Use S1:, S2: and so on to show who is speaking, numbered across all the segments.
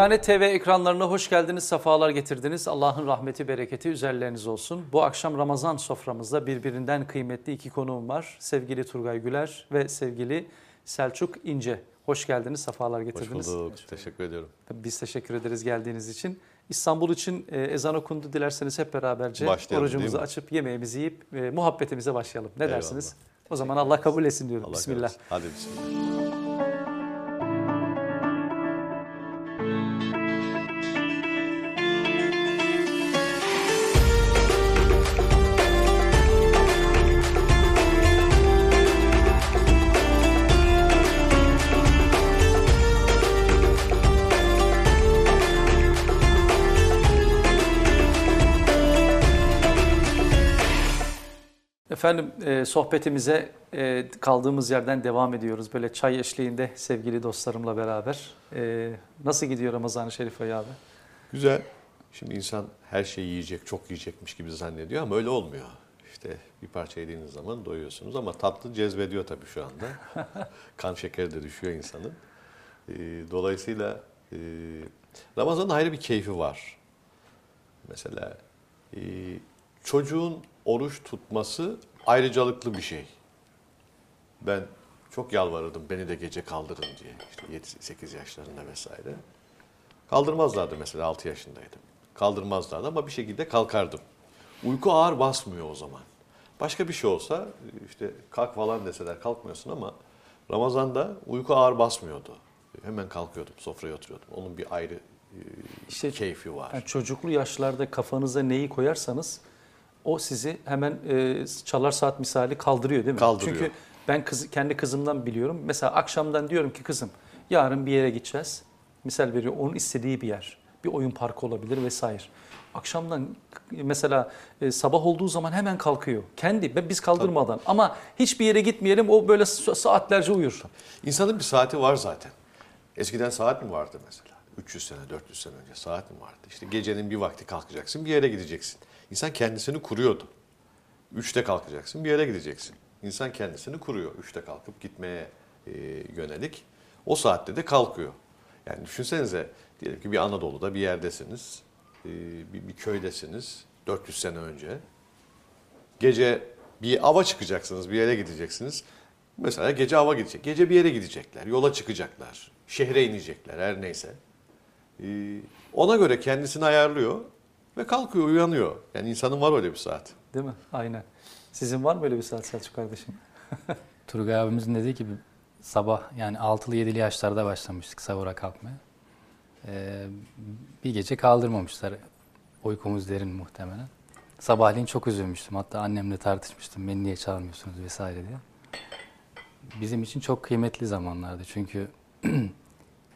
S1: Diyanet TV ekranlarına hoş geldiniz, sefalar getirdiniz. Allah'ın rahmeti, bereketi üzerleriniz olsun. Bu akşam Ramazan soframızda birbirinden kıymetli iki konuğum var. Sevgili Turgay Güler ve sevgili Selçuk İnce. Hoş geldiniz, sefalar getirdiniz.
S2: Hoş bulduk, teşekkür ediyorum.
S1: Biz teşekkür ederiz geldiğiniz için. İstanbul için e, ezan okundu. Dilerseniz hep beraberce
S2: Başlayalım,
S1: orucumuzu açıp yemeğimizi yiyip e, muhabbetimize başlayalım. Ne
S2: Eyvallah.
S1: dersiniz? O zaman Allah kabul etsin diyorum.
S2: Allah
S1: Bismillah.
S2: Hadi bismillah.
S1: Efendim e, sohbetimize e, kaldığımız yerden devam ediyoruz. Böyle çay eşliğinde sevgili dostlarımla beraber. E, nasıl gidiyor Ramazan-ı Şerif ayı abi?
S2: Güzel. Şimdi insan her şeyi yiyecek, çok yiyecekmiş gibi zannediyor ama öyle olmuyor. İşte bir parça yediğiniz zaman doyuyorsunuz ama tatlı cezbediyor tabii şu anda. kan şekeri de düşüyor insanın. Ee, dolayısıyla e, Ramazan'ın ayrı bir keyfi var. Mesela e, çocuğun oruç tutması ayrıcalıklı bir şey. Ben çok yalvarırdım beni de gece kaldırın diye. İşte 7-8 yaşlarında vesaire. Kaldırmazlardı mesela 6 yaşındaydım. Kaldırmazlardı ama bir şekilde kalkardım. Uyku ağır basmıyor o zaman. Başka bir şey olsa işte kalk falan deseler kalkmıyorsun ama Ramazan'da uyku ağır basmıyordu. Hemen kalkıyordum, sofraya oturuyordum. Onun bir ayrı e,
S1: İşte
S2: keyfi var.
S1: Yani çocuklu yaşlarda kafanıza neyi koyarsanız o sizi hemen e, çalar saat misali kaldırıyor değil mi?
S2: Kaldırıyor.
S1: Çünkü ben kız, kendi kızımdan biliyorum. Mesela akşamdan diyorum ki kızım yarın bir yere gideceğiz. Misal veriyor onun istediği bir yer. Bir oyun parkı olabilir vesaire. Akşamdan mesela e, sabah olduğu zaman hemen kalkıyor. Kendi biz kaldırmadan ama hiçbir yere gitmeyelim o böyle sa- saatlerce uyur.
S2: İnsanın bir saati var zaten. Eskiden saat mi vardı mesela? 300 sene, 400 sene önce saat mi vardı? İşte gecenin bir vakti kalkacaksın, bir yere gideceksin. İnsan kendisini kuruyordu. Üçte kalkacaksın, bir yere gideceksin. İnsan kendisini kuruyor. Üçte kalkıp gitmeye e, yönelik. O saatte de kalkıyor. Yani düşünsenize, diyelim ki bir Anadolu'da bir yerdesiniz, e, bir, bir köydesiniz 400 sene önce. Gece bir ava çıkacaksınız, bir yere gideceksiniz. Mesela gece ava gidecek. Gece bir yere gidecekler, yola çıkacaklar, şehre inecekler her neyse. Ee, ona göre kendisini ayarlıyor ve kalkıyor, uyanıyor. Yani insanın var öyle bir saat.
S1: Değil mi? Aynen. Sizin var mı öyle bir saat Selçuk kardeşim?
S3: Turgay abimizin dediği gibi sabah yani 6'lı 7'li yaşlarda başlamıştık sahura kalkmaya. Ee, bir gece kaldırmamışlar. Uykumuz derin muhtemelen. Sabahleyin çok üzülmüştüm. Hatta annemle tartışmıştım. Beni niye çağırmıyorsunuz vesaire diye. Bizim için çok kıymetli zamanlardı. Çünkü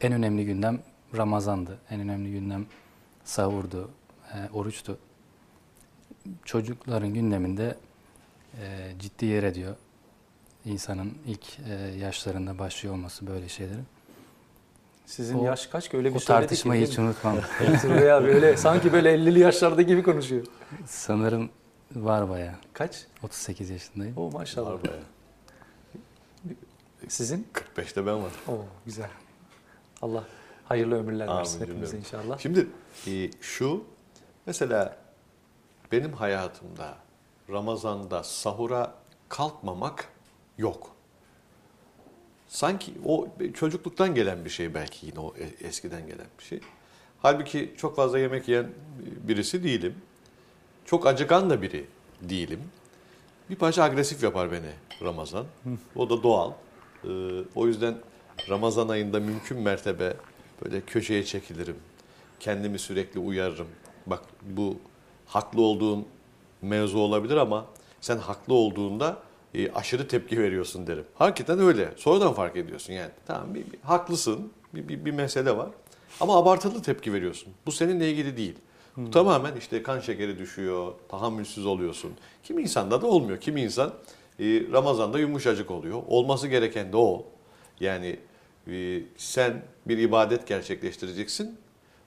S3: en önemli gündem Ramazan'dı. En önemli gündem sahurdu, e, oruçtu. Çocukların gündeminde e, ciddi yer ediyor. İnsanın ilk e, yaşlarında başlıyor olması böyle şeylerin.
S1: Sizin
S3: O-
S1: yaş kaç ki öyle bir
S3: O
S1: ki,
S3: tartışmayı hiç unutmam.
S1: Turgay abi öyle sanki böyle 50'li yaşlarda gibi konuşuyor.
S3: Sanırım var bayağı.
S1: Kaç?
S3: 38 yaşındayım.
S1: Oo maşallah.
S2: Var bayağı.
S1: Sizin?
S2: 45'te ben var.
S1: Oo güzel. Allah hayırlı ömürler versin hepimize inşallah.
S2: Şimdi e, şu, mesela benim hayatımda Ramazan'da sahura kalkmamak yok. Sanki o çocukluktan gelen bir şey belki yine o e- eskiden gelen bir şey. Halbuki çok fazla yemek yiyen birisi değilim. Çok acıkan da biri değilim. Bir parça agresif yapar beni Ramazan. O da doğal. Ee, o yüzden Ramazan ayında mümkün mertebe böyle köşeye çekilirim. Kendimi sürekli uyarırım. Bak bu haklı olduğun mevzu olabilir ama sen haklı olduğunda e, aşırı tepki veriyorsun derim. Hakikaten öyle. Sonradan fark ediyorsun yani. Tamam bir, bir- haklısın. Bir, bir, bir mesele var. Ama abartılı tepki veriyorsun. Bu seninle ilgili değil. Bu tamamen işte kan şekeri düşüyor, tahammülsüz oluyorsun. Kimi insanda da olmuyor. Kimi insan e, Ramazan'da yumuşacık oluyor. Olması gereken de o. Yani e, sen bir ibadet gerçekleştireceksin.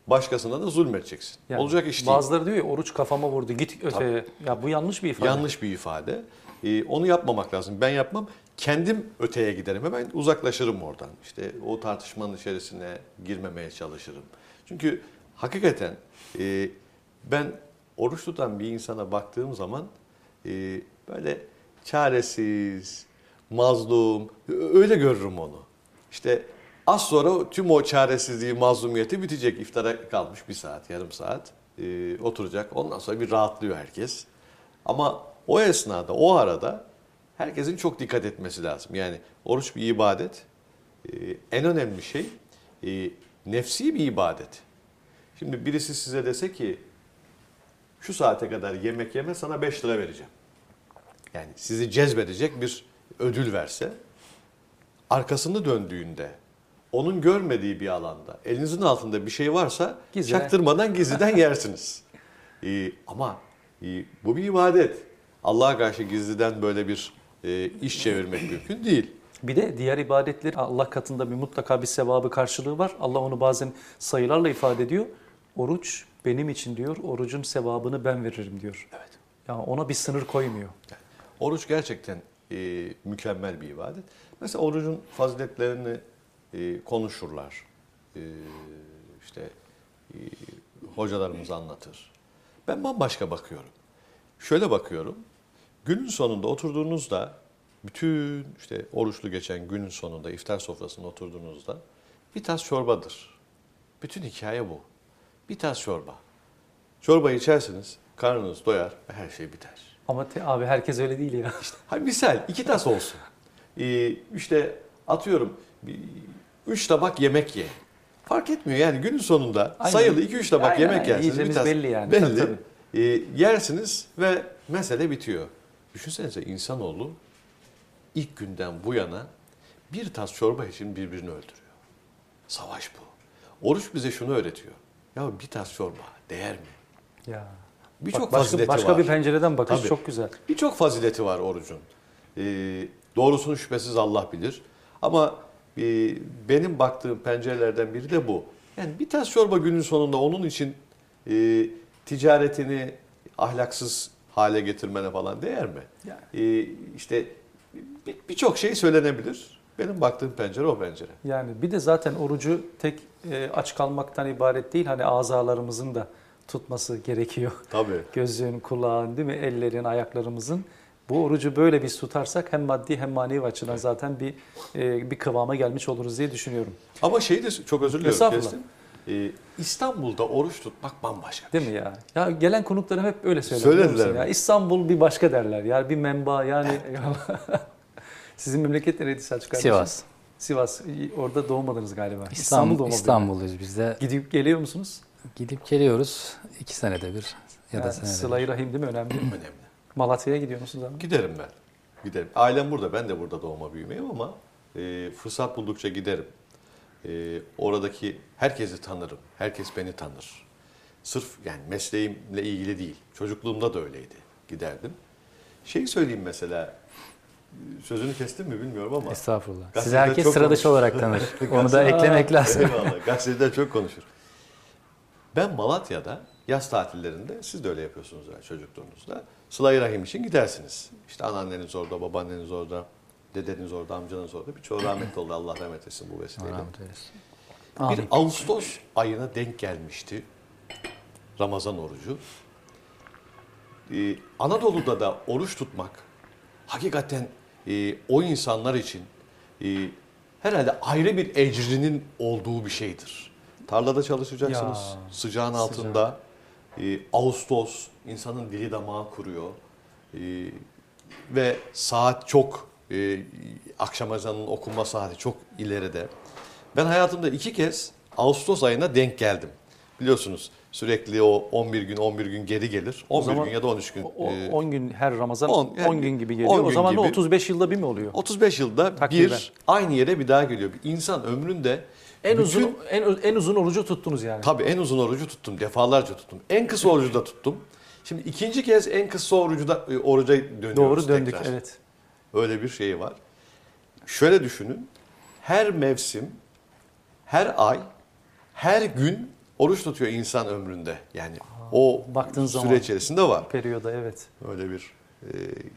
S2: Başkasına da zulmedeceksin.
S1: Yani
S2: Olacak iş değil.
S1: Bazıları diyor ya oruç kafama vurdu git öteye. Ya bu yanlış bir ifade.
S2: Yanlış bir ifade. Ee, onu yapmamak lazım. Ben yapmam. Kendim öteye giderim. Hemen uzaklaşırım oradan. İşte o tartışmanın içerisine girmemeye çalışırım. Çünkü hakikaten e, ben oruç tutan bir insana baktığım zaman e, böyle çaresiz, mazlum öyle görürüm onu. İşte az sonra tüm o çaresizliği, mazlumiyeti bitecek. İftara kalmış bir saat, yarım saat e, oturacak. Ondan sonra bir rahatlıyor herkes. Ama o esnada, o arada herkesin çok dikkat etmesi lazım. Yani oruç bir ibadet. E, en önemli şey e, nefsi bir ibadet. Şimdi birisi size dese ki şu saate kadar yemek yeme sana 5 lira vereceğim. Yani sizi cezbedecek bir ödül verse arkasını döndüğünde onun görmediği bir alanda elinizin altında bir şey varsa
S1: Gizli.
S2: çaktırmadan gizliden yersiniz. Ee, ama e, bu bir ibadet. Allah'a karşı gizliden böyle bir e, iş çevirmek mümkün değil.
S1: Bir de diğer ibadetler Allah katında bir mutlaka bir sevabı karşılığı var. Allah onu bazen sayılarla ifade ediyor. Oruç benim için diyor. Orucun sevabını ben veririm diyor.
S2: Evet.
S1: Yani ona bir sınır koymuyor.
S2: Oruç gerçekten e, mükemmel bir ibadet. Mesela orucun faziletlerini e, konuşurlar. E, işte e, hocalarımız anlatır. Ben bambaşka bakıyorum. Şöyle bakıyorum. Günün sonunda oturduğunuzda bütün işte oruçlu geçen günün sonunda iftar sofrasına oturduğunuzda bir tas çorbadır. Bütün hikaye bu. Bir tas çorba. Çorbayı içersiniz, karnınız doyar ve her şey biter.
S1: Ama te- abi herkes öyle değil ya.
S2: Ha, misal iki tas olsun. Ee, işte atıyorum bir- üç tabak yemek ye. Fark etmiyor yani günün sonunda
S1: Aynen.
S2: sayılı iki üç tabak
S1: Aynen,
S2: yemek
S1: aynen.
S2: yersiniz. Tas-
S1: belli yani.
S2: Belli.
S1: Tabii, tabii.
S2: Ee, yersiniz ve mesele bitiyor. Düşünsenize insanoğlu ilk günden bu yana bir tas çorba için birbirini öldürüyor. Savaş bu. Oruç bize şunu öğretiyor. Ya bir tas çorba değer mi?
S1: Ya.
S2: Birçok
S1: Bak, başka,
S2: fazileti
S1: başka
S2: var.
S1: bir pencereden bakış
S2: Tabii.
S1: çok güzel.
S2: Birçok fazileti var orucun. Ee, doğrusunu şüphesiz Allah bilir. Ama e, benim baktığım pencerelerden biri de bu. Yani bir tas çorba günün sonunda onun için e, ticaretini ahlaksız hale getirmene falan değer mi?
S1: Yani.
S2: Ee, işte bir- birçok şey söylenebilir. Benim baktığım pencere o pencere.
S1: Yani bir de zaten orucu tek e, aç kalmaktan ibaret değil. Hani azalarımızın da tutması gerekiyor.
S2: Tabii.
S1: Gözün, kulağın, değil mi? Ellerin, ayaklarımızın. Bu orucu böyle biz tutarsak hem maddi hem manevi açıdan zaten bir e, bir kıvama gelmiş oluruz diye düşünüyorum.
S2: Ama şeyi de çok özür diliyorum. Kestim. Ee, İstanbul'da oruç tutmak bambaşka.
S1: Değil mi ya? Ya gelen konuklarım hep öyle söyler.
S2: Söylediler
S1: biliyor musun
S2: mi?
S1: Ya İstanbul bir başka derler. Yani bir menba yani. Sizin memleket nereydi Selçuk kardeşim?
S3: Sivas.
S1: Sivas. Orada doğmadınız galiba.
S3: İstanbul, İstanbulluyuz biz de.
S1: Gidip geliyor musunuz?
S3: Gidip geliyoruz iki senede bir ya da
S1: Yani
S3: senede bir.
S1: Sıla-i Rahim değil mi? Önemli.
S2: Önemli.
S1: Malatya'ya gidiyor musunuz abi?
S2: Giderim ben. Giderim. Ailem burada. Ben de burada doğma büyümeyim ama e, fırsat buldukça giderim. E, oradaki herkesi tanırım. Herkes beni tanır. Sırf yani mesleğimle ilgili değil. Çocukluğumda da öyleydi. Giderdim. Şeyi söyleyeyim mesela. Sözünü kestim mi bilmiyorum ama.
S3: Estağfurullah. Sizi
S2: Gazetede
S3: herkes sıra dışı olarak tanır. Onu da eklemek lazım.
S2: Eyvallah. Gazeteden çok konuşur. Ben Malatya'da yaz tatillerinde siz de öyle yapıyorsunuz yani çocukluğunuzda. Sıla-i Rahim için gidersiniz. İşte anneanneniz orada, babaanneniz orada, dedeniz orada, amcanız orada. Birçoğu rahmetli oldu. Allah rahmet etsin bu
S3: Allah
S2: vesileyle.
S3: rahmet eylesin.
S2: Bir
S1: Amin.
S2: Ağustos ayına denk gelmişti Ramazan orucu. Ee, Anadolu'da da oruç tutmak hakikaten e, o insanlar için e, herhalde ayrı bir ecrinin olduğu bir şeydir. Tarlada çalışacaksınız,
S1: Ya,
S2: sıcağın
S1: sıcak.
S2: Altında. E, Ağustos insanın dili damağı kuruyor. E, ve saat çok e, akşam ezanının okunma saati çok ileride. Ben hayatımda iki kez Ağustos ayına denk geldim. Biliyorsunuz sürekli o 11 gün 11 gün geri gelir. 11
S1: zaman
S2: gün ya da 13 gün.
S1: O- o-
S2: e,
S1: 10 gün her Ramazan 10
S2: on- yani
S1: gün gibi
S2: 10
S1: geliyor. O
S2: gün
S1: zaman da
S2: gibi.
S1: 35 yılda bir mi oluyor?
S2: 35 yılda
S1: Takriben.
S2: bir aynı yere bir daha geliyor. Bir insan ömründe
S1: En
S2: bütün-
S1: uzun en, en uzun orucu tuttunuz yani.
S2: Tabii en uzun orucu tuttum. Defalarca tuttum. En kısa orucu da tuttum. Şimdi ikinci kez en kısa orucu da e, oruca dönüyoruz
S1: Doğru döndük
S2: tekrar.
S1: evet.
S2: Öyle bir şey var. Şöyle düşünün. Her mevsim, her ay, her gün oruç tutuyor insan ömründe. Yani o
S1: baktığın
S2: süre
S1: zaman.
S2: içerisinde var.
S1: Periyoda evet.
S2: Öyle bir e,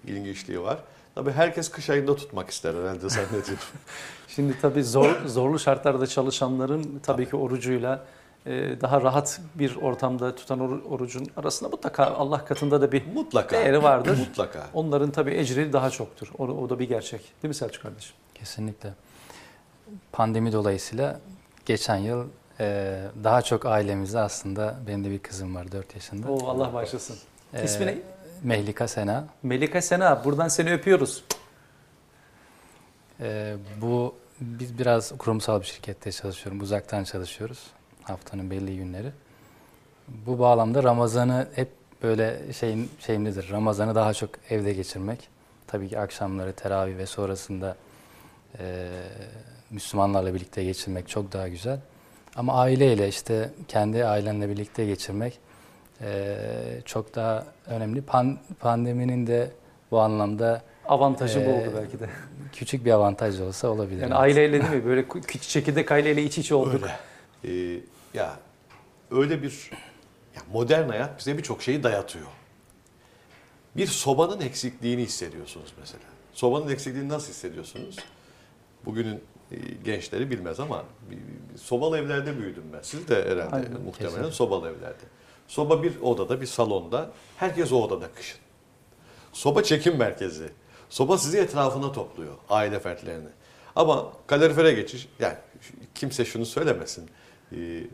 S2: ilginçliği var. Tabii herkes kış ayında tutmak ister herhalde zannediyorum.
S1: Şimdi tabii zor, zorlu şartlarda çalışanların tabii ki orucuyla e, daha rahat bir ortamda tutan oru- orucun arasında mutlaka Allah katında da bir
S2: Mutlaka.
S1: değeri vardır.
S2: Mutlaka.
S1: Onların tabii ecri daha çoktur. O, o da bir gerçek. Değil mi Selçuk kardeşim?
S3: Kesinlikle. Pandemi dolayısıyla geçen yıl e, daha çok ailemizde aslında benim de bir kızım var 4 yaşında.
S1: Oo, Allah başlasın.
S3: E,
S1: İsmi ne?
S3: Mehlika Sena.
S1: Melika Sena. Buradan seni öpüyoruz.
S3: E, bu biz biraz kurumsal bir şirkette çalışıyorum. Uzaktan çalışıyoruz. Haftanın belli günleri. Bu bağlamda Ramazan'ı hep böyle şeyin şeyimdedir. Ramazan'ı daha çok evde geçirmek. Tabii ki akşamları teravih ve sonrasında e, Müslümanlarla birlikte geçirmek çok daha güzel. Ama aileyle işte kendi ailenle birlikte geçirmek e, çok daha önemli. Pan- pandeminin de bu anlamda
S1: Avantajı bu
S3: Ee,
S1: oldu belki de.
S3: küçük bir avantaj olsa olabilir.
S1: Yani
S3: evet.
S1: aileyle değil mi? Böyle çekirdek aileyle iç içe olduk.
S2: Öyle. Ee, ya öyle bir ya modern hayat bize birçok şeyi dayatıyor. Bir sobanın eksikliğini hissediyorsunuz mesela. Sobanın eksikliğini nasıl hissediyorsunuz? Bugünün e, gençleri bilmez ama sobalı evlerde büyüdüm ben. Siz de herhalde
S1: Aynen,
S2: muhtemelen
S3: kesinlikle.
S2: sobalı evlerde. Soba bir odada, bir salonda. Herkes o odada kışın. Soba çekim merkezi. Soba sizi etrafına topluyor, aile fertlerini. Ama kalorifere geçiş, yani kimse şunu söylemesin. Ee,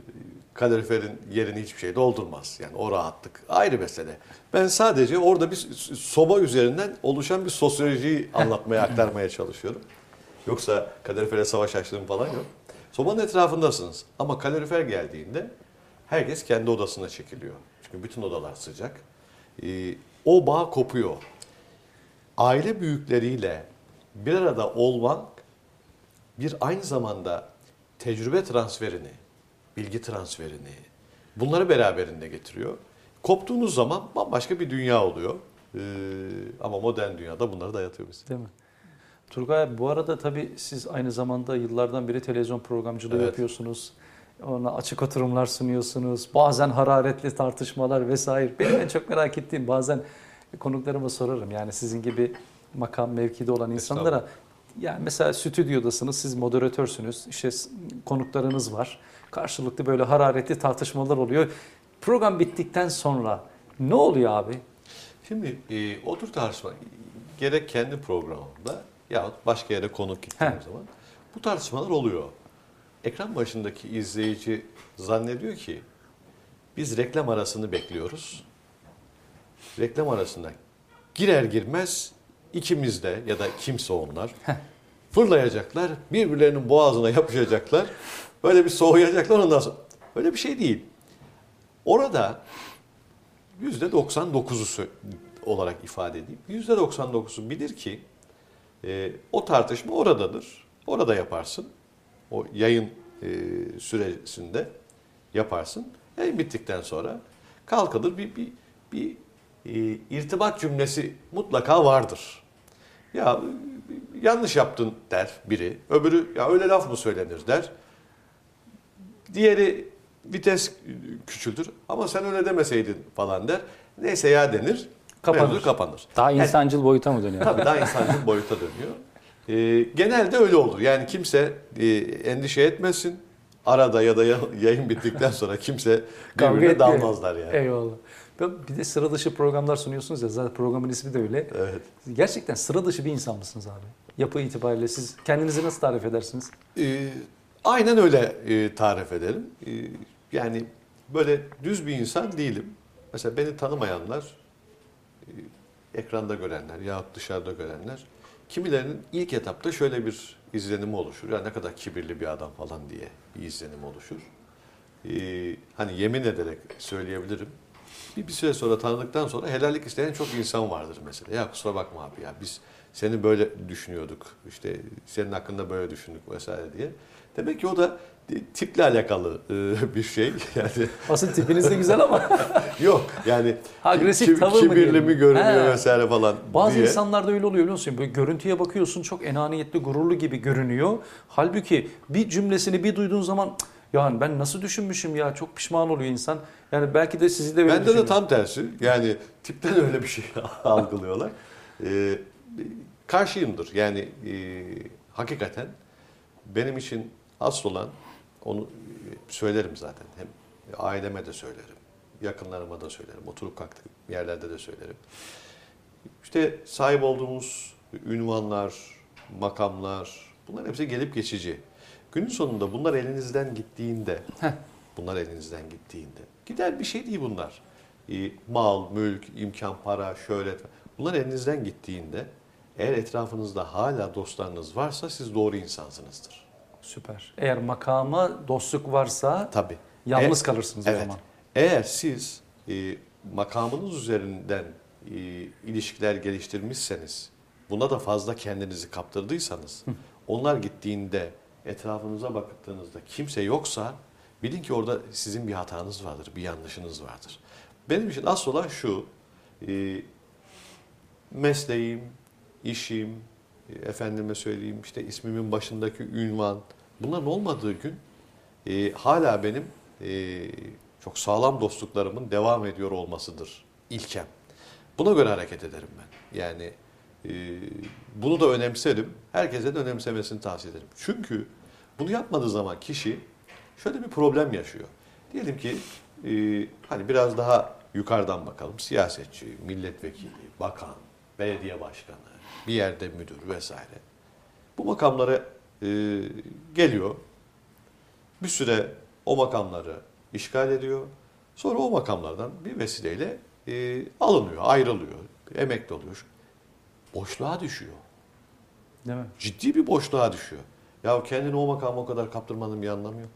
S2: kaloriferin yerini hiçbir şey doldurmaz. Yani o rahatlık ayrı mesele. Ben sadece orada bir soba üzerinden oluşan bir sosyolojiyi anlatmaya, aktarmaya çalışıyorum. Yoksa kalorifere savaş açtığım falan yok. Sobanın etrafındasınız ama kalorifer geldiğinde herkes kendi odasına çekiliyor. Çünkü bütün odalar sıcak. Ee, o bağ kopuyor. Aile büyükleriyle bir arada olmak bir aynı zamanda tecrübe transferini, bilgi transferini bunları beraberinde getiriyor. Koptuğunuz zaman bambaşka bir dünya oluyor. Ee, ama modern dünyada bunları dayatıyor bize.
S1: Değil mi? Turgay bu arada tabii siz aynı zamanda yıllardan beri televizyon programcılığı
S2: Evet.
S1: yapıyorsunuz. Ona açık oturumlar sunuyorsunuz. Bazen hararetli tartışmalar vesaire. Benim en çok merak ettiğim bazen konuklarıma sorarım. Yani sizin gibi makam mevkide olan insanlara yani mesela stüdyodasınız, siz moderatörsünüz, işte konuklarınız var. Karşılıklı böyle hararetli tartışmalar oluyor. Program bittikten sonra ne oluyor abi?
S2: Şimdi e, o tür tartışma gerek kendi programımda yahut başka yere konuk gittiğim
S1: Heh.
S2: zaman bu tartışmalar oluyor. Ekran başındaki izleyici zannediyor ki biz reklam arasını bekliyoruz. Reklam arasında girer girmez ikimiz de ya da kimse onlar fırlayacaklar, birbirlerinin boğazına yapışacaklar. Böyle bir soğuyacaklar ondan sonra. Öyle bir şey değil. Orada %99'u sö- olarak ifade edeyim. %99'u bilir ki e, o tartışma oradadır. Orada yaparsın. O yayın e, süresinde yaparsın. Yayın bittikten sonra kalkılır bir bir bir e, irtibat cümlesi mutlaka vardır. Ya e, yanlış yaptın der biri. Öbürü ya öyle laf mı söylenir der. Diğeri vites küçültür ama sen öyle demeseydin falan der. Neyse ya denir.
S1: Kapanır.
S2: Mevzu kapanır.
S3: Daha
S2: Yani-
S3: insancıl boyuta mı dönüyor?
S2: Tabii daha insancıl boyuta dönüyor. Ee, genelde öyle olur. Yani kimse e, endişe etmesin. Arada ya da ya- yayın bittikten sonra kimse birbirine dalmazlar yani.
S1: Eyvallah. Bir de sıra dışı programlar sunuyorsunuz ya zaten programın ismi de öyle.
S2: Evet.
S1: Gerçekten sıra dışı bir insan mısınız abi? Yapı itibariyle siz kendinizi nasıl tarif edersiniz?
S2: Ee, aynen öyle e, tarif ederim. Ee, yani böyle düz bir insan değilim. Mesela beni tanımayanlar, e, ekranda görenler yahut dışarıda görenler, kimilerinin ilk etapta şöyle bir izlenimi oluşur. Ya ne kadar kibirli bir adam falan diye bir izlenim oluşur. Ee, hani yemin ederek söyleyebilirim. Bir, bir süre sonra tanıdıktan sonra helallik isteyen çok insan vardır mesela. Ya kusura bakma abi ya biz seni böyle düşünüyorduk. İşte senin hakkında böyle düşündük vesaire diye. Demek ki o da tiple alakalı e, bir şey. Yani
S1: Aslında tipiniz de güzel ama
S2: yok yani
S1: Agresif
S2: ki-
S1: tavır mı
S2: kibirli
S1: diyelim?
S2: mi görünüyor
S1: He.
S2: vesaire falan
S1: bazı
S2: diye.
S1: insanlarda öyle oluyor biliyor musun? Böyle görüntüye bakıyorsun çok enaniyetli, gururlu gibi görünüyor. Halbuki bir cümlesini bir duyduğun zaman "Cık, yani ben nasıl düşünmüşüm ya çok pişman oluyor insan. Yani belki de sizi de öyle
S2: Bende de tam tersi. Yani tipten öyle bir şey algılıyorlar. Ee, karşıyımdır. Yani e, hakikaten benim için asıl olan onu söylerim zaten. Hem aileme de söylerim. Yakınlarıma da söylerim. Oturup kalktığım yerlerde de söylerim. İşte sahip olduğumuz ünvanlar, makamlar bunlar hepsi gelip geçici. Günün sonunda bunlar elinizden gittiğinde
S1: Heh.
S2: bunlar elinizden gittiğinde gider bir şey değil bunlar. Mal, mülk, imkan, para, şöhret bunlar elinizden gittiğinde eğer etrafınızda hala dostlarınız varsa siz doğru insansınızdır.
S1: Süper. Eğer makama dostluk varsa
S2: Tabii.
S1: yalnız
S2: E-
S1: kalırsınız o
S2: evet.
S1: zaman.
S2: Eğer siz e, makamınız üzerinden e, ilişkiler geliştirmişseniz, buna da fazla kendinizi kaptırdıysanız, onlar gittiğinde etrafınıza baktığınızda kimse yoksa bilin ki orada sizin bir hatanız vardır, bir yanlışınız vardır. Benim için asıl olan şu, e, mesleğim, işim, efendime söyleyeyim işte ismimin başındaki ünvan, bunların olmadığı gün e, hala benim e, çok sağlam dostluklarımın devam ediyor olmasıdır ilkem. Buna göre hareket ederim ben. Yani e, bunu da önemserim. Herkese de önemsemesini tavsiye ederim. Çünkü bunu yapmadığı zaman kişi şöyle bir problem yaşıyor. Diyelim ki e, hani biraz daha yukarıdan bakalım. Siyasetçi, milletvekili, bakan, belediye başkanı, bir yerde müdür vesaire. Bu makamlara e, geliyor. Bir süre o makamları işgal ediyor. Sonra o makamlardan bir vesileyle e, alınıyor, ayrılıyor, emekli oluyor. Boşluğa düşüyor.
S1: Değil mi?
S2: Ciddi bir boşluğa düşüyor. Ya kendini o makama o kadar kaptırmanın bir anlamı yok.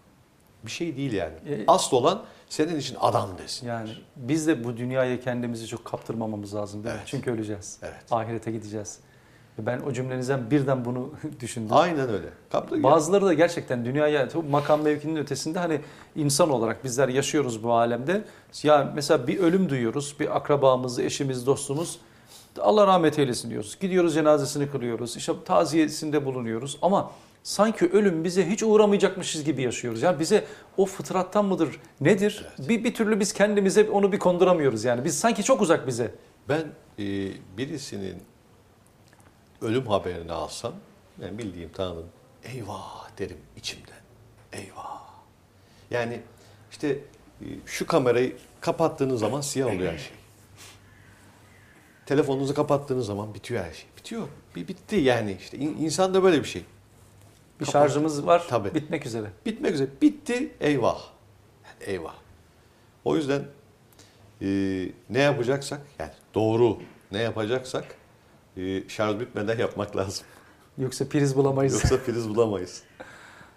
S2: Bir şey değil yani.
S1: E-
S2: Asıl olan senin için adam desin.
S1: Yani biz de bu dünyaya kendimizi çok kaptırmamamız lazım değil mi?
S2: Evet.
S1: Çünkü öleceğiz.
S2: Evet.
S1: Ahirete gideceğiz. Ben o cümlenizden birden bunu düşündüm.
S2: Aynen öyle. Kaptır
S1: Bazıları da gerçekten dünyaya makam mevkinin ötesinde hani insan olarak bizler yaşıyoruz bu alemde. Ya mesela bir ölüm duyuyoruz. Bir akrabamız, eşimiz, dostumuz. Allah rahmet eylesin diyoruz. Gidiyoruz cenazesini kılıyoruz. İşte taziyesinde bulunuyoruz. Ama sanki ölüm bize hiç uğramayacakmışız gibi yaşıyoruz. Yani bize o fıtrattan mıdır? Nedir? Bir, bir türlü biz kendimize onu bir konduramıyoruz yani. Biz sanki çok uzak bize.
S2: Ben e, birisinin ölüm haberini alsam, ben bildiğim tanıdım, eyvah derim içimden. Eyvah. Yani işte e, şu kamerayı kapattığınız zaman siyah oluyor her şey. Telefonunuzu kapattığınız zaman bitiyor her şey. Bitiyor. Bir bitti yani işte. İn- İnsan da böyle bir şey.
S1: Bir
S2: Kapat-
S1: şarjımız var
S2: Tabii.
S1: bitmek üzere.
S2: Bitmek üzere. Bitti. Eyvah. Yani eyvah. O yüzden e, ne yapacaksak yani doğru ne yapacaksak e, şarj bitmeden yapmak lazım.
S1: Yoksa priz bulamayız.
S2: Yoksa priz bulamayız.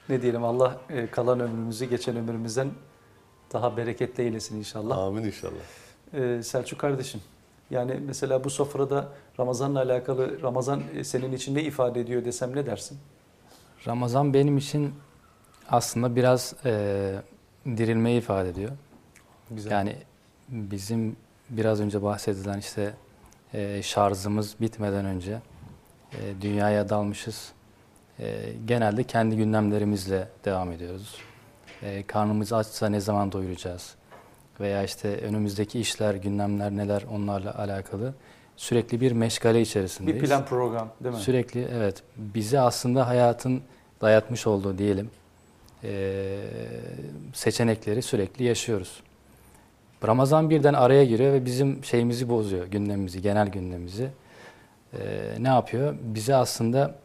S1: Ne diyelim Allah e, kalan ömrümüzü geçen ömrümüzden daha bereketli eylesin inşallah.
S2: Amin inşallah.
S1: Ee, Selçuk kardeşim yani mesela bu sofrada Ramazan'la alakalı Ramazan e, senin için ne ifade ediyor desem ne dersin?
S3: Ramazan benim için aslında biraz e, dirilmeyi ifade ediyor.
S1: Güzel.
S3: Yani bizim biraz önce bahsedilen işte e, şarjımız bitmeden önce e, dünyaya dalmışız. E, genelde kendi gündemlerimizle devam ediyoruz. E, karnımız açsa ne zaman doyuracağız? Veya işte önümüzdeki işler, gündemler neler onlarla alakalı sürekli bir meşgale içerisindeyiz.
S1: bir plan program değil mi?
S3: Sürekli evet bize aslında hayatın dayatmış olduğu diyelim eee, seçenekleri sürekli yaşıyoruz. Ramazan birden araya giriyor ve bizim şeyimizi bozuyor, gündemimizi, genel gündemimizi. Eee, ne yapıyor? Bize aslında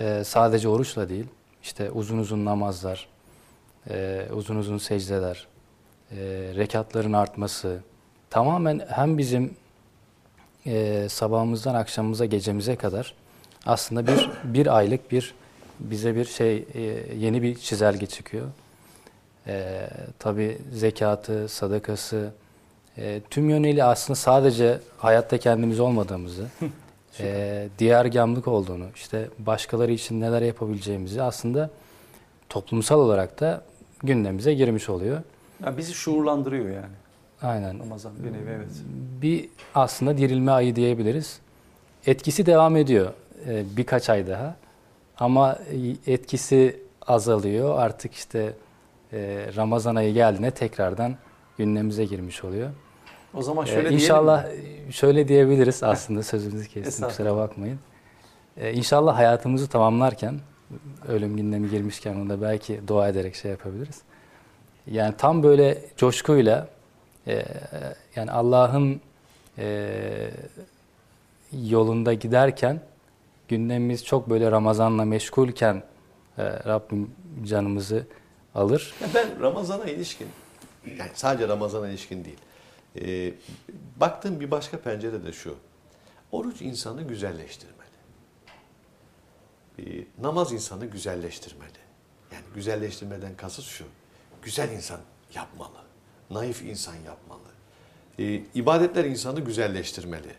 S3: eee, sadece oruçla değil, işte uzun uzun namazlar, eee, uzun uzun secdeler, eee, rekatların artması, tamamen hem bizim e, sabahımızdan akşamımıza gecemize kadar aslında bir bir aylık bir bize bir şey e, yeni bir çizelge çıkıyor. E, Tabi zekatı, sadakası e, tüm yönüyle aslında sadece hayatta kendimiz olmadığımızı, e, diğergamlık olduğunu, işte başkaları için neler yapabileceğimizi aslında toplumsal olarak da gündemimize girmiş oluyor.
S1: Yani bizi şuurlandırıyor yani
S3: Aynen.
S1: Ramazan bir nevi evet.
S3: bir aslında dirilme ayı diyebiliriz. Etkisi devam ediyor e, birkaç ay daha. Ama etkisi azalıyor. Artık işte e, Ramazan ayı geldiğinde tekrardan gündemimize girmiş oluyor.
S1: O zaman
S3: E,
S1: şöyle diyelim
S3: İnşallah
S1: mi?
S3: şöyle diyebiliriz aslında sözümüzü kestim kusura bakmayın. E, İnşallah hayatımızı tamamlarken ölüm gündemi girmişken onu da belki dua ederek şey yapabiliriz. Yani tam böyle coşkuyla e, yani Allah'ın e, yolunda giderken gündemimiz çok böyle Ramazan'la meşgulken e, Rabbim canımızı alır.
S2: Ya ben Ramazan'a ilişkin, yani sadece Ramazan'a ilişkin değil. Ee, baktığım bir başka pencere de şu. Oruç insanı güzelleştirmeli. Ee, namaz insanı güzelleştirmeli. Yani güzelleştirmeden kasıt şu. Güzel insan yapmalı. Naif insan yapmalı. Ee, ibadetler insanı güzelleştirmeli.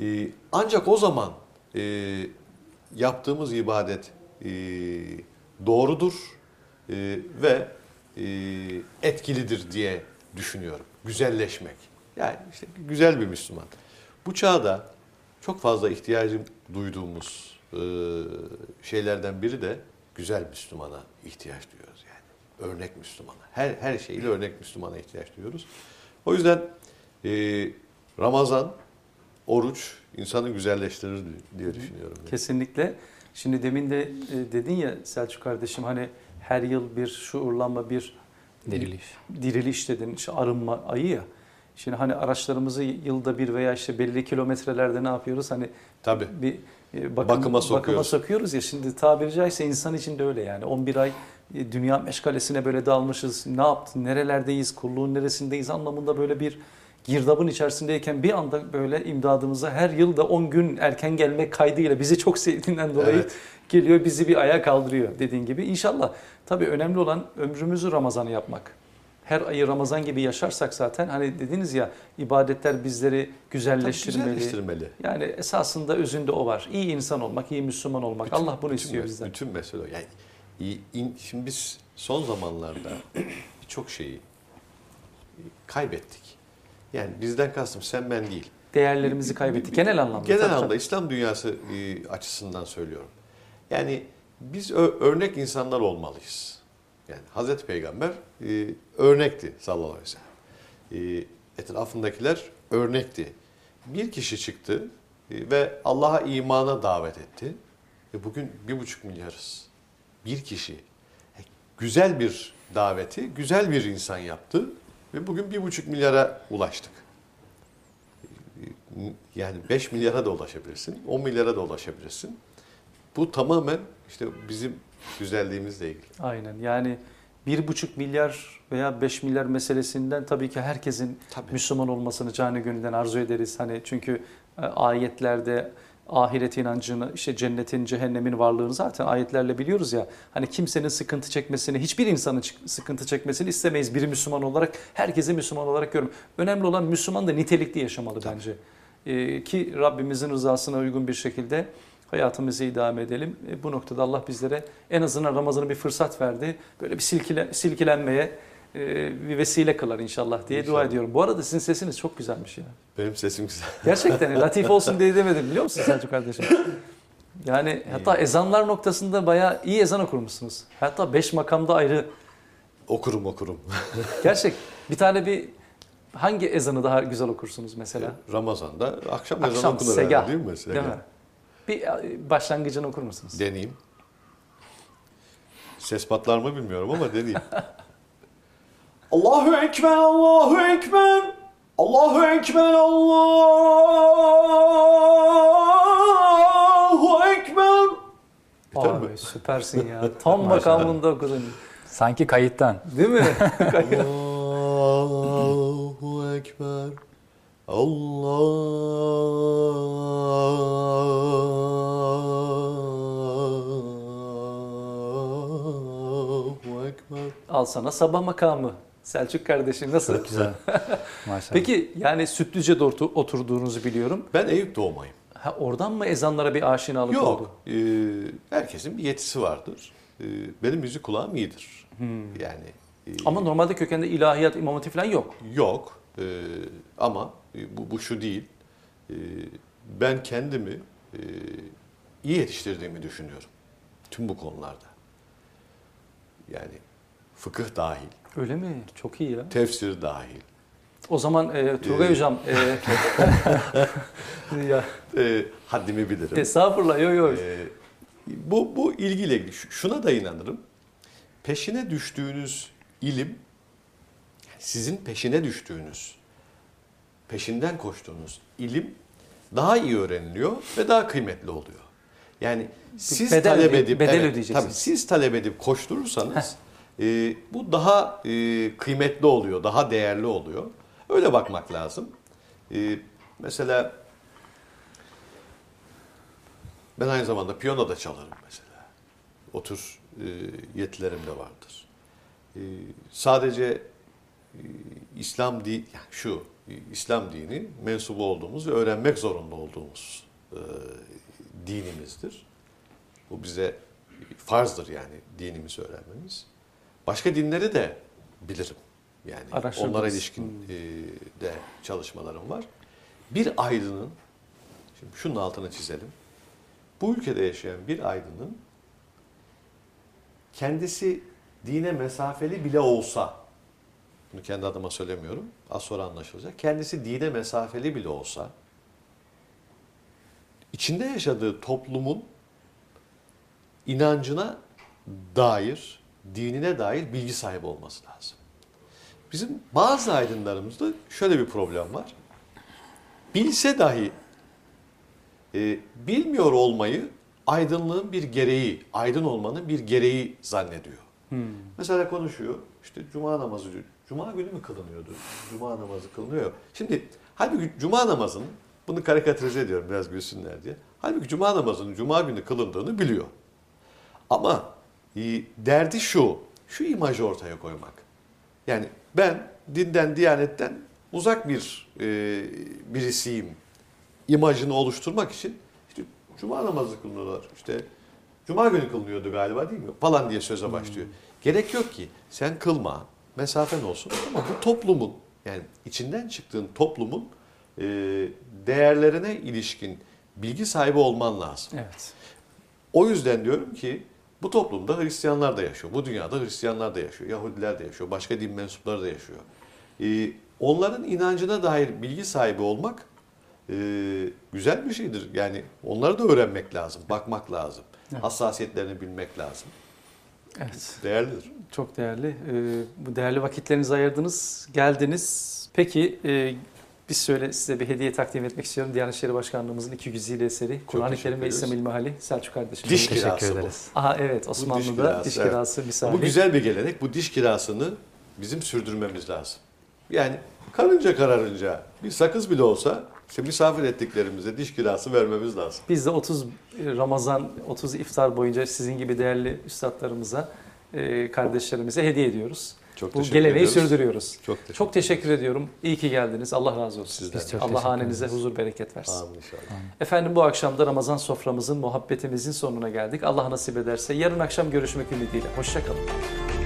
S2: Ee, ancak o zaman e, yaptığımız ibadet e, doğrudur e, ve e, etkilidir diye düşünüyorum. Güzelleşmek. Yani işte güzel bir Müslüman. Bu çağda çok fazla ihtiyacım duyduğumuz e, şeylerden biri de güzel Müslümana ihtiyaç duyuyoruz yani. Örnek Müslümana. Her her şeyle örnek Müslümana ihtiyaç duyuyoruz. O yüzden e, Ramazan, oruç insanı güzelleştirir diye düşünüyorum.
S1: Kesinlikle. Şimdi demin de e, dedin ya Selçuk kardeşim hani her yıl bir şuurlanma, bir
S3: Diriliş.
S1: diriliş dedin, işte arınma ayı ya. Şimdi hani araçlarımızı yılda bir veya işte belli kilometrelerde ne yapıyoruz? Hani
S2: Tabii.
S1: bir e, bakım,
S2: Bakıma
S1: bakıma
S2: sokuyoruz.
S1: sokuyoruz ya. Şimdi tabiri caizse insan için de öyle yani. 11 ay e, dünya meşgalesine böyle dalmışız. Ne yaptın, nerelerdeyiz, kulluğun neresindeyiz anlamında böyle bir girdabın içerisindeyken bir anda böyle imdadımıza her yılda 10 gün erken gelmek kaydıyla bizi çok sevdiğinden dolayı
S2: Evet.
S1: geliyor bizi bir ayağa kaldırıyor dediğin gibi. İnşallah tabii önemli olan ömrümüzü Ramazan'ı yapmak. Her ayı Ramazan gibi yaşarsak zaten hani dediniz ya ibadetler bizleri
S2: Tabii
S1: güzelleştirmeli.
S2: güzelleştirmeli.
S1: Yani esasında özünde o var. İyi insan olmak, iyi Müslüman olmak.
S2: Bütün-
S1: Allah bunu
S2: bütün
S1: istiyor bizden.
S2: Bütün mesele o. Yani iyi- in- şimdi biz son zamanlarda birçok şeyi kaybettik. Yani bizden kastım sen ben değil.
S1: Değerlerimizi kaybettik genel anlamda.
S2: Genel
S1: Tabii,
S2: anlamda
S1: tabii.
S2: İslam dünyası e, açısından söylüyorum. Yani biz örnek insanlar olmalıyız. Yani Hazreti Peygamber e, örnekti sallallahu aleyhi ve sellem. E, etrafındakiler örnekti. Bir kişi çıktı e, ve Allah'a imana davet etti. Bugün bir buçuk milyarız. Bir kişi e, güzel bir daveti, güzel bir insan yaptı ve bugün bir buçuk milyara ulaştık. Yani 5 milyara da ulaşabilirsin, 10 milyara da ulaşabilirsin. Bu tamamen işte bizim güzelliğimizle ilgili.
S1: Aynen yani bir buçuk milyar veya 5 milyar meselesinden tabii ki herkesin
S2: Tabii.
S1: Müslüman olmasını canı gönülden arzu ederiz. Hani çünkü e, ayetlerde ahiret inancını, işte cennetin, cehennemin varlığını zaten ayetlerle biliyoruz ya. Hani kimsenin sıkıntı çekmesini, hiçbir insanın sıkıntı çekmesini istemeyiz. Biri Müslüman olarak, herkesi Müslüman olarak görüyorum. Önemli olan Müslüman da nitelikli yaşamalı bence. Ee, ki Rabbimizin rızasına uygun bir şekilde hayatımızı idame edelim. E, bu noktada Allah bizlere en azından Ramazan'a bir fırsat verdi. Böyle bir silkile, silkilenmeye bir vesile kılar inşallah diye dua
S2: İnşallah.
S1: ediyorum. Bu arada sizin sesiniz çok güzelmiş ya.
S2: Benim sesim güzel.
S1: Gerçekten latif olsun diye demedim biliyor musun Selçuk kardeşim? Yani hatta ezanlar noktasında bayağı iyi ezan okurmuşsunuz. Hatta beş makamda ayrı.
S2: Okurum okurum.
S1: Gerçek bir tane bir hangi ezanı daha güzel okursunuz mesela?
S2: Ramazan'da akşam, ezanı
S1: Akşam
S2: okunur
S1: segah
S2: değil mi? Segah.
S1: değil mi? Bir e, başlangıcını okur musunuz?
S2: Deneyeyim. Ses patlar mı bilmiyorum ama deneyeyim. Allahu Ekber, Allahu Ekber. Allahu Ekber, Allahu Ekber. Yeter mi?
S1: Abi süpersin ya. Tam makamında okudun.
S3: Sanki kayıttan.
S1: Değil mi?
S2: Allahu Ekber. Allahu Ekber.
S1: Al sana sabah makamı. Selçuk kardeşim nasıl?
S3: Güzel. Maşallah.
S1: Peki yani Sütlüce'de otur- oturduğunuzu biliyorum.
S2: Ben Eyüp doğmayım.
S1: Ha, oradan mı ezanlara bir aşinalık oldu?
S2: Yok. e, herkesin bir yetisi vardır. E, benim müzik kulağım iyidir. Yani e,
S1: Ama normalde kökende ilahiyat, imam hatip falan yok.
S2: Yok Ee, ama e, bu, bu şu değil. Ee, ben kendimi e, iyi yetiştirdiğimi düşünüyorum. Tüm bu konularda. Yani fıkıh dahil,
S1: Öyle mi? Çok iyi ya.
S2: tefsir dahil.
S1: O zaman e, Turgay
S2: Ee,
S1: Hocam, e, ya,
S2: Ee, haddimi bilirim.
S1: estağfurullah, yok yok.
S2: Ee, bu, bu ilgiyle ilgili. Şu- Şuna da inanırım. Peşine düştüğünüz ilim sizin peşine düştüğünüz, peşinden koştuğunuz ilim daha iyi öğreniliyor ve daha kıymetli oluyor. Yani siz
S1: bedel
S2: talep edip
S1: bedel
S2: evet,
S1: ödeyeceksiniz.
S2: tabii siz talep edip koşturursanız e, bu daha e, kıymetli oluyor, daha değerli oluyor. Öyle bakmak lazım. E, mesela ben aynı zamanda piyano da çalarım mesela. O tür e, yetilerim de vardır. E, sadece e, İslam değil, yani şu e, İslam dini mensubu olduğumuz ve öğrenmek zorunda olduğumuz dinimizdir. Bu bize farzdır yani dinimizi öğrenmemiz. Başka dinleri de bilirim. Yani onlara ilişkin e, de çalışmalarım var. Bir aydının, şimdi şunun altını çizelim. Bu ülkede yaşayan bir aydının kendisi dine mesafeli bile olsa, bunu kendi adıma söylemiyorum, az sonra anlaşılacak. Kendisi dine mesafeli bile olsa, içinde yaşadığı toplumun inancına dair, dinine dair bilgi sahibi olması lazım. Bizim bazı aydınlarımızda şöyle bir problem var. Bilse dahi e, bilmiyor olmayı aydınlığın bir gereği, aydın olmanın bir gereği zannediyor. Mesela konuşuyor, işte cuma namazı, cuma günü mü kılınıyordu? Cuma namazı kılınıyor. Şimdi halbuki cuma namazının, bunu karikatürize ediyorum biraz gülsünler diye. Halbuki cuma namazının cuma günü kılındığını biliyor. Ama derdi şu, şu imajı ortaya koymak. Yani ben dinden, diyanetten uzak bir e, birisiyim imajını oluşturmak için işte cuma namazı kılıyorlar. İşte cuma günü kılınıyordu galiba değil mi? Falan diye söze başlıyor. Gerek yok ki sen kılma, mesafen olsun ama bu toplumun yani içinden çıktığın toplumun e, değerlerine ilişkin bilgi sahibi olman lazım.
S1: Evet.
S2: O yüzden diyorum ki bu toplumda Hristiyanlar da yaşıyor. Bu dünyada Hristiyanlar da yaşıyor. Yahudiler de yaşıyor. Başka din mensupları da yaşıyor. Ee, onların inancına dair bilgi sahibi olmak e, güzel bir şeydir. Yani onları da öğrenmek lazım, bakmak lazım.
S1: Evet.
S2: Hassasiyetlerini bilmek lazım.
S1: Evet.
S2: Değerlidir.
S1: Çok değerli. Ee, bu değerli vakitlerinizi ayırdınız, geldiniz. Peki e, biz şöyle size bir hediye takdim etmek istiyorum. Diyanet İşleri Başkanlığımızın iki güzide eseri. Kur'an-ı Kerim ve. İslam İlmihali. Selçuk kardeşim.
S2: Diş
S3: Teşekkür
S2: kirası bu.
S3: ederiz.
S1: Aha evet Osmanlı'da
S2: kirası,
S1: diş
S2: evet.
S1: kirası misali.
S2: Bu güzel bir gelenek. Bu diş kirasını bizim sürdürmemiz lazım. Yani karınca kararınca bir sakız bile olsa işte misafir ettiklerimize diş kirası vermemiz lazım.
S1: Biz de 30 Ramazan, 30 iftar boyunca sizin gibi değerli üstadlarımıza, e, kardeşlerimize hediye ediyoruz.
S2: Çok
S1: Bu geleneği
S2: ediyoruz.
S1: sürdürüyoruz.
S2: Çok teşekkür,
S1: Çok teşekkür ediyorum. İyi ki geldiniz. Allah razı olsun.
S2: Sizden.
S3: Biz çok
S1: Allah hanenize huzur bereket versin.
S2: Amin inşallah.
S1: Efendim bu akşam da Ramazan soframızın, muhabbetimizin sonuna geldik. Allah nasip ederse yarın akşam görüşmek ümidiyle. Hoşçakalın.